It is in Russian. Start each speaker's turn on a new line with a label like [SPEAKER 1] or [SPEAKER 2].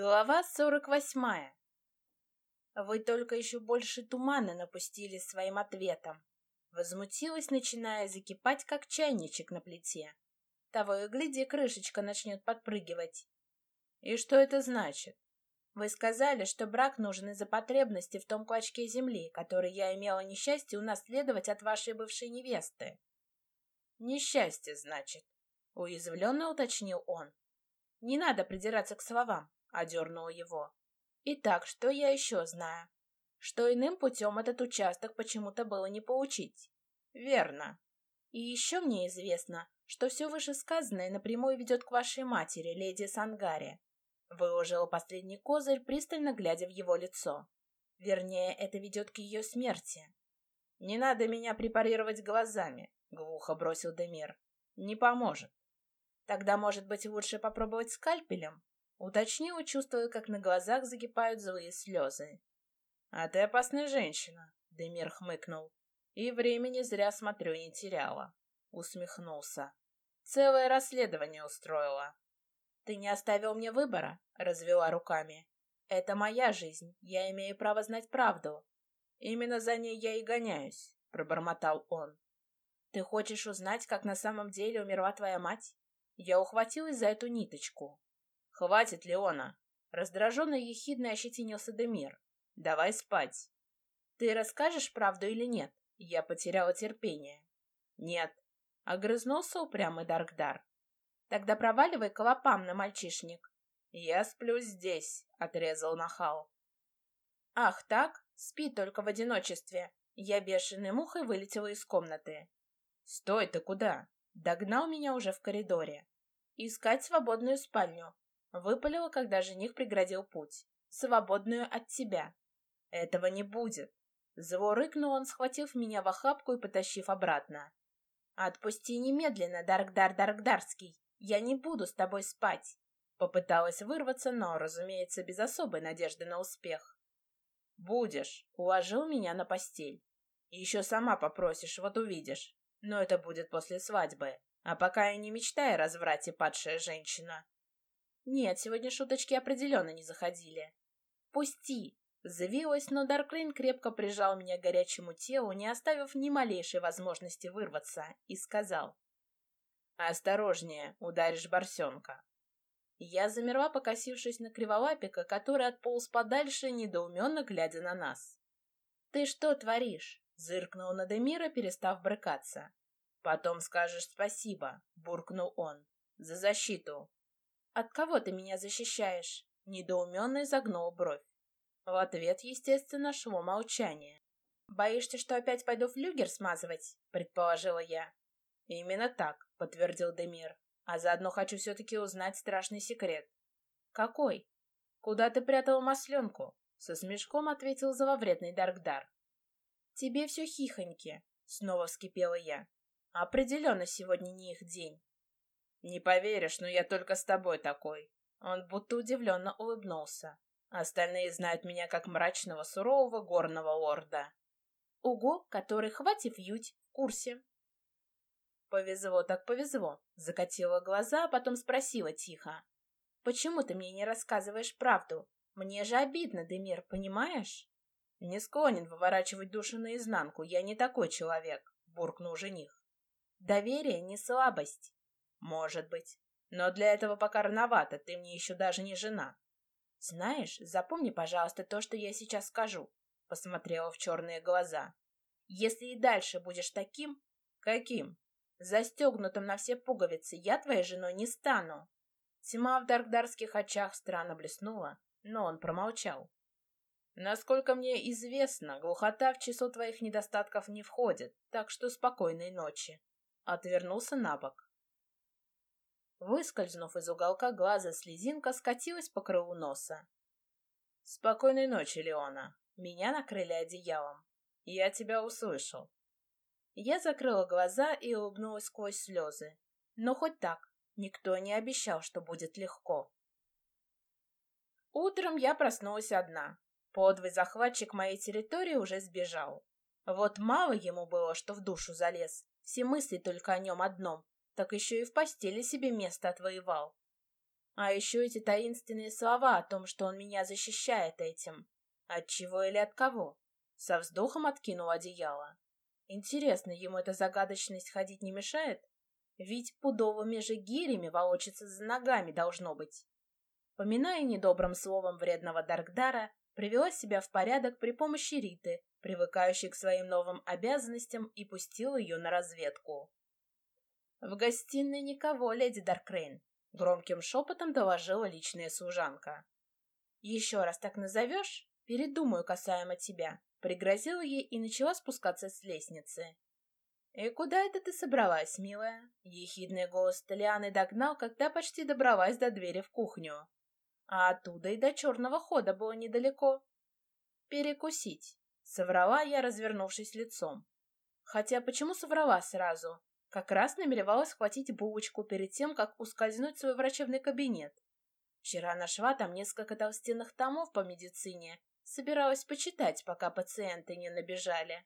[SPEAKER 1] Глава сорок восьмая. Вы только еще больше тумана напустили своим ответом. Возмутилась, начиная закипать, как чайничек на плите. Того и гляди, крышечка начнет подпрыгивать. И что это значит? Вы сказали, что брак нужен из-за потребности в том клочке земли, который я имела несчастье унаследовать от вашей бывшей невесты. Несчастье, значит, уязвленно уточнил он. Не надо придираться к словам. — одернула его. «Итак, что я еще знаю? Что иным путем этот участок почему-то было не получить». «Верно. И еще мне известно, что все вышесказанное напрямую ведет к вашей матери, леди Сангаре». Выложила последний козырь, пристально глядя в его лицо. Вернее, это ведет к ее смерти. «Не надо меня препарировать глазами», — глухо бросил Демир. «Не поможет». «Тогда, может быть, лучше попробовать скальпелем?» Уточнила, чувствуя, как на глазах закипают злые слезы. «А ты опасная женщина», — Демир хмыкнул. «И времени зря, смотрю, не теряла». Усмехнулся. «Целое расследование устроила». «Ты не оставил мне выбора?» — развела руками. «Это моя жизнь, я имею право знать правду». «Именно за ней я и гоняюсь», — пробормотал он. «Ты хочешь узнать, как на самом деле умерла твоя мать?» Я ухватилась за эту ниточку. «Хватит, Леона!» Раздраженно и ехидно ощетинился Демир. «Давай спать!» «Ты расскажешь правду или нет?» Я потеряла терпение. «Нет!» — огрызнулся упрямый Даркдар. «Тогда проваливай к лопам на мальчишник!» «Я сплю здесь!» — отрезал нахал. «Ах, так? Спи только в одиночестве!» Я бешеной мухой вылетела из комнаты. «Стой, ты куда?» Догнал меня уже в коридоре. «Искать свободную спальню. Выпалила, когда жених преградил путь. «Свободную от тебя». «Этого не будет». Зло рыкнул он, схватив меня в охапку и потащив обратно. «Отпусти немедленно, Даркдар Даркдарский. Я не буду с тобой спать». Попыталась вырваться, но, разумеется, без особой надежды на успех. «Будешь», — уложил меня на постель. «Еще сама попросишь, вот увидишь. Но это будет после свадьбы. А пока и не мечтай о разврате, падшая женщина». Нет, сегодня шуточки определенно не заходили. «Пусти!» Завилась, но Дарклейн крепко прижал меня к горячему телу, не оставив ни малейшей возможности вырваться, и сказал. «Осторожнее, ударишь борсенка». Я замерла, покосившись на криволапика, который отполз подальше, недоуменно глядя на нас. «Ты что творишь?» — зыркнул на Демира, перестав брыкаться. «Потом скажешь спасибо», — буркнул он, — «за защиту. «От кого ты меня защищаешь?» Недоуменно изогнул бровь. В ответ, естественно, шло молчание. «Боишься, что опять пойду флюгер смазывать?» — предположила я. «Именно так», — подтвердил Демир. «А заодно хочу все-таки узнать страшный секрет». «Какой?» «Куда ты прятал масленку?» — со смешком ответил зловредный Даркдар. «Тебе все хихоньки», — снова вскипела я. «Определенно сегодня не их день». «Не поверишь, но я только с тобой такой». Он будто удивленно улыбнулся. Остальные знают меня как мрачного, сурового горного лорда. Уго, который, хватив ють, в курсе. Повезло так повезло. Закатила глаза, а потом спросила тихо. «Почему ты мне не рассказываешь правду? Мне же обидно, Демир, понимаешь?» «Не склонен выворачивать душу наизнанку, я не такой человек», — буркнул жених. «Доверие не слабость. Может быть. Но для этого пока рановато, ты мне еще даже не жена. Знаешь, запомни, пожалуйста, то, что я сейчас скажу. Посмотрела в черные глаза. Если и дальше будешь таким... Каким? Застегнутым на все пуговицы, я твоей женой не стану. Тьма в даркдарских очах странно блеснула, но он промолчал. Насколько мне известно, глухота в число твоих недостатков не входит, так что спокойной ночи. Отвернулся на бок. Выскользнув из уголка глаза, слезинка скатилась по крылу носа. «Спокойной ночи, Леона. Меня накрыли одеялом. Я тебя услышал». Я закрыла глаза и улыбнулась сквозь слезы. Но хоть так, никто не обещал, что будет легко. Утром я проснулась одна. Подвый захватчик моей территории уже сбежал. Вот мало ему было, что в душу залез. Все мысли только о нем одном так еще и в постели себе место отвоевал. А еще эти таинственные слова о том, что он меня защищает этим. От чего или от кого? Со вздохом откинул одеяло. Интересно, ему эта загадочность ходить не мешает? Ведь пудовыми же гирями волочится за ногами должно быть. Поминая недобрым словом вредного Даркдара, привела себя в порядок при помощи Риты, привыкающей к своим новым обязанностям, и пустила ее на разведку. «В гостиной никого, леди Даркрейн», — громким шепотом доложила личная служанка. «Еще раз так назовешь, передумаю касаемо тебя», — пригрозила ей и начала спускаться с лестницы. «И куда это ты собралась, милая?» Ехидный голос Толианы догнал, когда почти добралась до двери в кухню а оттуда и до черного хода было недалеко. «Перекусить», — соврала я, развернувшись лицом. Хотя почему соврала сразу? Как раз намеревалась схватить булочку перед тем, как ускользнуть в свой врачебный кабинет. Вчера нашла там несколько толстенных томов по медицине, собиралась почитать, пока пациенты не набежали.